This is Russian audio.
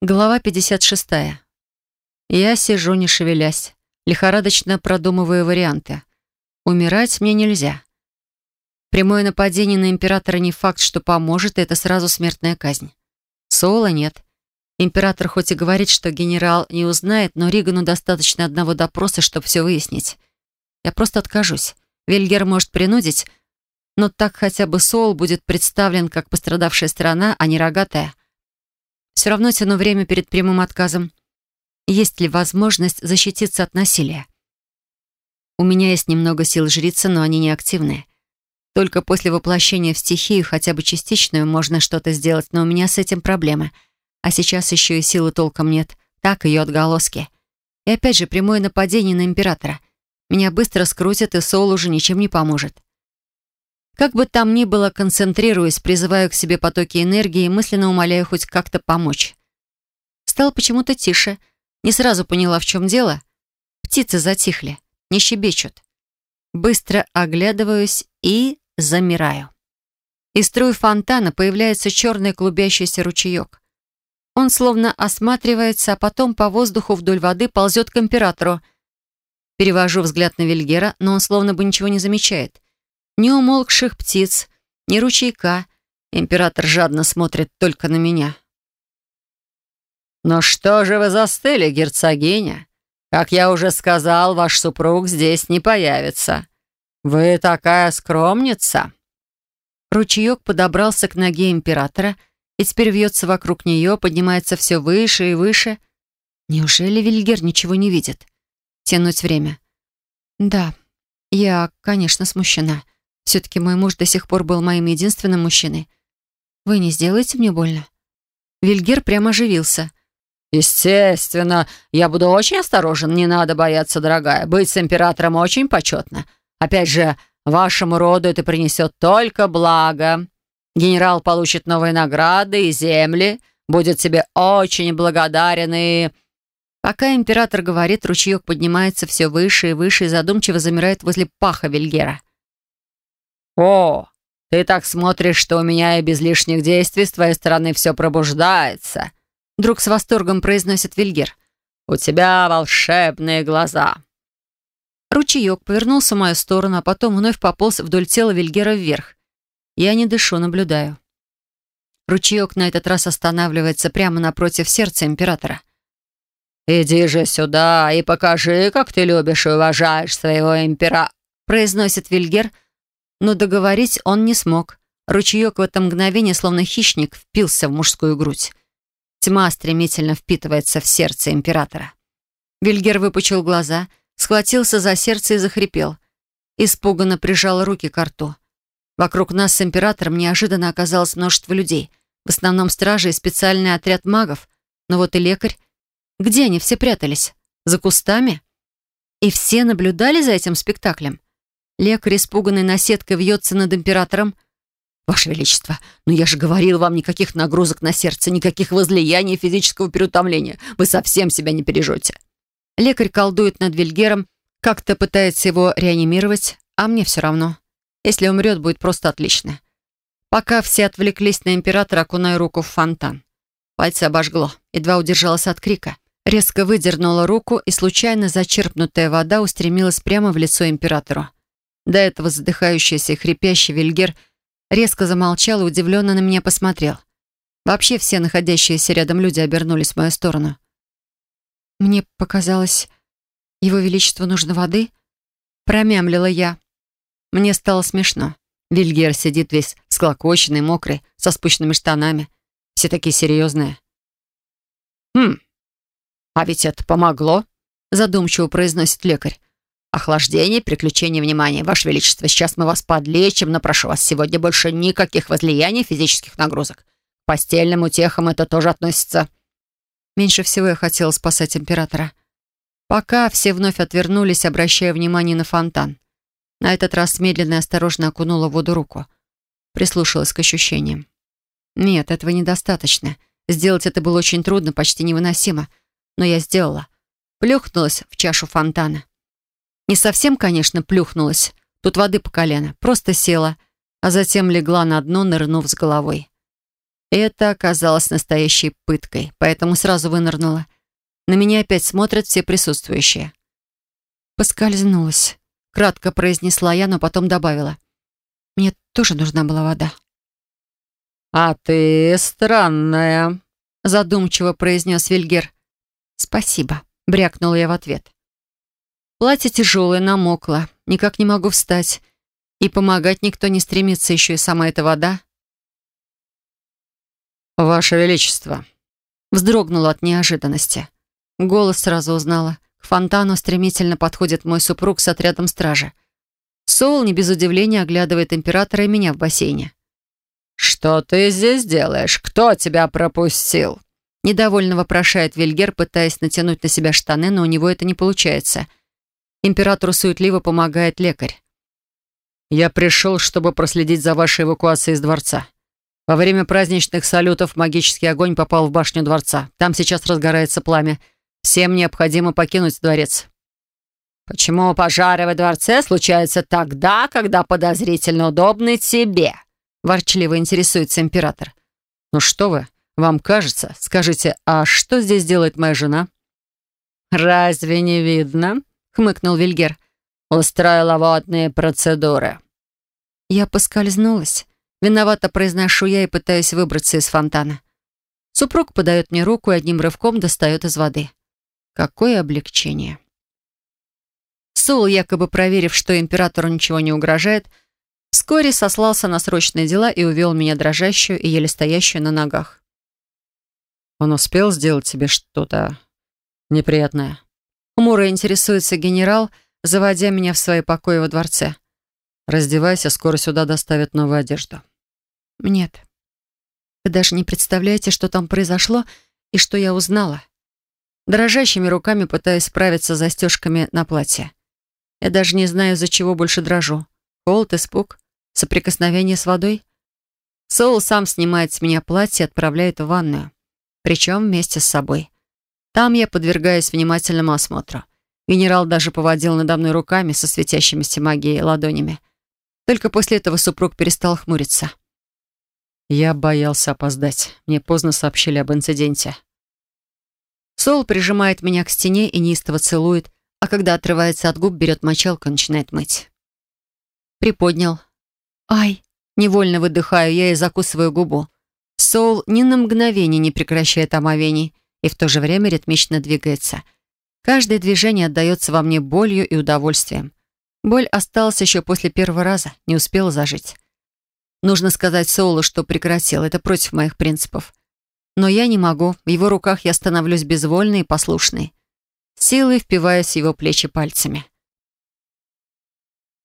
Глава 56. Я сижу, не шевелясь, лихорадочно продумываю варианты. Умирать мне нельзя. Прямое нападение на императора не факт, что поможет, это сразу смертная казнь. Соло нет. Император хоть и говорит, что генерал не узнает, но Ригану достаточно одного допроса, чтобы все выяснить. Я просто откажусь. Вильгер может принудить, но так хотя бы Соул будет представлен как пострадавшая сторона, а не рогатая. Все равно тяну время перед прямым отказом. Есть ли возможность защититься от насилия? У меня есть немного сил жрицы, но они не активные. Только после воплощения в стихию, хотя бы частичную, можно что-то сделать, но у меня с этим проблемы. А сейчас еще и силы толком нет. Так ее отголоски. И опять же, прямое нападение на императора. Меня быстро скрутят, и Соул уже ничем не поможет. Как бы там ни было, концентрируясь, призываю к себе потоки энергии и мысленно умоляю хоть как-то помочь. Стало почему-то тише. Не сразу поняла, в чем дело. Птицы затихли, не щебечут. Быстро оглядываюсь и замираю. Из струи фонтана появляется черный клубящийся ручеек. Он словно осматривается, а потом по воздуху вдоль воды ползет к императору. Перевожу взгляд на Вильгера, но он словно бы ничего не замечает ни умолкших птиц, ни ручейка. Император жадно смотрит только на меня. «Ну что же вы застыли, герцогиня? Как я уже сказал, ваш супруг здесь не появится. Вы такая скромница!» Ручеек подобрался к ноге императора и теперь вьется вокруг нее, поднимается все выше и выше. Неужели Вильгер ничего не видит? Тянуть время. Да, я, конечно, смущена. Все-таки мой муж до сих пор был моим единственным мужчиной. Вы не сделаете мне больно?» Вильгер прямо оживился. «Естественно, я буду очень осторожен, не надо бояться, дорогая. Быть с императором очень почетно. Опять же, вашему роду это принесет только благо. Генерал получит новые награды и земли, будет тебе очень благодарен и...» Пока император говорит, ручеек поднимается все выше и выше и задумчиво замирает возле паха Вильгера. «О, ты так смотришь, что у меня и без лишних действий с твоей стороны все пробуждается», вдруг с восторгом произносит Вильгер. «У тебя волшебные глаза». Ручеек повернулся в мою сторону, а потом вновь пополз вдоль тела Вильгера вверх. Я не дышу, наблюдаю. Ручеек на этот раз останавливается прямо напротив сердца императора. «Иди же сюда и покажи, как ты любишь и уважаешь своего импера...» произносит Вильгер, — но договорить он не смог. Ручеек в это мгновение, словно хищник, впился в мужскую грудь. Тьма стремительно впитывается в сердце императора. Вильгер выпучил глаза, схватился за сердце и захрипел. Испуганно прижал руки к рту. Вокруг нас с императором неожиданно оказалось множество людей. В основном стражи и специальный отряд магов. Но вот и лекарь. Где они все прятались? За кустами? И все наблюдали за этим спектаклем? Лекарь, испуганный наседкой, вьется над императором. «Ваше Величество, ну я же говорил вам, никаких нагрузок на сердце, никаких возлияний физического переутомления. Вы совсем себя не пережете». Лекарь колдует над Вильгером, как-то пытается его реанимировать, а мне все равно. Если умрет, будет просто отлично. Пока все отвлеклись на императора, окуная руку в фонтан. Пальцы обожгло, едва удержалась от крика. Резко выдернула руку, и случайно зачерпнутая вода устремилась прямо в лицо императору. До этого задыхающийся и хрипящий Вильгер резко замолчал и удивленно на меня посмотрел. Вообще все находящиеся рядом люди обернулись в мою сторону. «Мне показалось, его величеству нужно воды?» Промямлила я. Мне стало смешно. Вильгер сидит весь склокоченный, мокрый, со спущенными штанами. Все такие серьезные. «Хм, а ведь это помогло», задумчиво произносит лекарь. Охлаждение, приключение внимания. Ваше Величество, сейчас мы вас подлечим, но прошу вас, сегодня больше никаких возлияний физических нагрузок. К постельным утехам это тоже относится. Меньше всего я хотела спасать императора. Пока все вновь отвернулись, обращая внимание на фонтан. На этот раз медленно и осторожно окунула в воду руку. Прислушалась к ощущениям. Нет, этого недостаточно. Сделать это было очень трудно, почти невыносимо. Но я сделала. Плюхнулась в чашу фонтана. Не совсем, конечно, плюхнулась. Тут воды по колено. Просто села, а затем легла на дно, нырнув с головой. Это оказалось настоящей пыткой, поэтому сразу вынырнула. На меня опять смотрят все присутствующие. Поскользнулась. Кратко произнесла я, но потом добавила. Мне тоже нужна была вода. «А ты странная», — задумчиво произнес Вильгер. «Спасибо», — брякнула я в ответ. Платье тяжелое, намокло, никак не могу встать. И помогать никто не стремится, еще и сама эта вода. «Ваше Величество!» Вздрогнула от неожиданности. Голос сразу узнала. К фонтану стремительно подходит мой супруг с отрядом стражи. Соул не без удивления оглядывает императора и меня в бассейне. «Что ты здесь делаешь? Кто тебя пропустил?» Недовольно вопрошает Вильгер, пытаясь натянуть на себя штаны, но у него это не получается. Императору суетливо помогает лекарь. «Я пришел, чтобы проследить за вашей эвакуацией из дворца. Во время праздничных салютов магический огонь попал в башню дворца. Там сейчас разгорается пламя. Всем необходимо покинуть дворец». «Почему пожары во дворце случаются тогда, когда подозрительно удобны тебе?» Ворчливо интересуется император. «Ну что вы, вам кажется? Скажите, а что здесь делает моя жена?» «Разве не видно?» — хмыкнул Вильгер. «Устроила водные процедуры». Я поскользнулась. Виновато произношу я и пытаюсь выбраться из фонтана. Супруг подает мне руку и одним рывком достает из воды. Какое облегчение. Сул, якобы проверив, что императору ничего не угрожает, вскоре сослался на срочные дела и увел меня дрожащую и еле стоящую на ногах. «Он успел сделать себе что-то неприятное?» Хмуро интересуется генерал, заводя меня в свои покои во дворце. «Раздевайся, скоро сюда доставят новую одежду». Нет. Вы даже не представляете, что там произошло и что я узнала. Дрожащими руками пытаюсь справиться с застежками на платье. Я даже не знаю, из-за чего больше дрожу. Холод, испуг, соприкосновение с водой. Соул сам снимает с меня платье и отправляет в ванную. Причем вместе с собой. Там я подвергаюсь внимательному осмотру. Генерал даже поводил надо мной руками со светящимися магией ладонями. Только после этого супруг перестал хмуриться. Я боялся опоздать. Мне поздно сообщили об инциденте. Сол прижимает меня к стене и неистово целует, а когда отрывается от губ, берет мочалку и начинает мыть. Приподнял. «Ай!» Невольно выдыхаю я и закусываю губу. Сол ни на мгновение не прекращает омовений и в то же время ритмично двигается. Каждое движение отдается во мне болью и удовольствием. Боль осталась еще после первого раза, не успела зажить. Нужно сказать Соулу, что прекратил. Это против моих принципов. Но я не могу. В его руках я становлюсь безвольной и послушной. Силой впиваюсь в его плечи пальцами.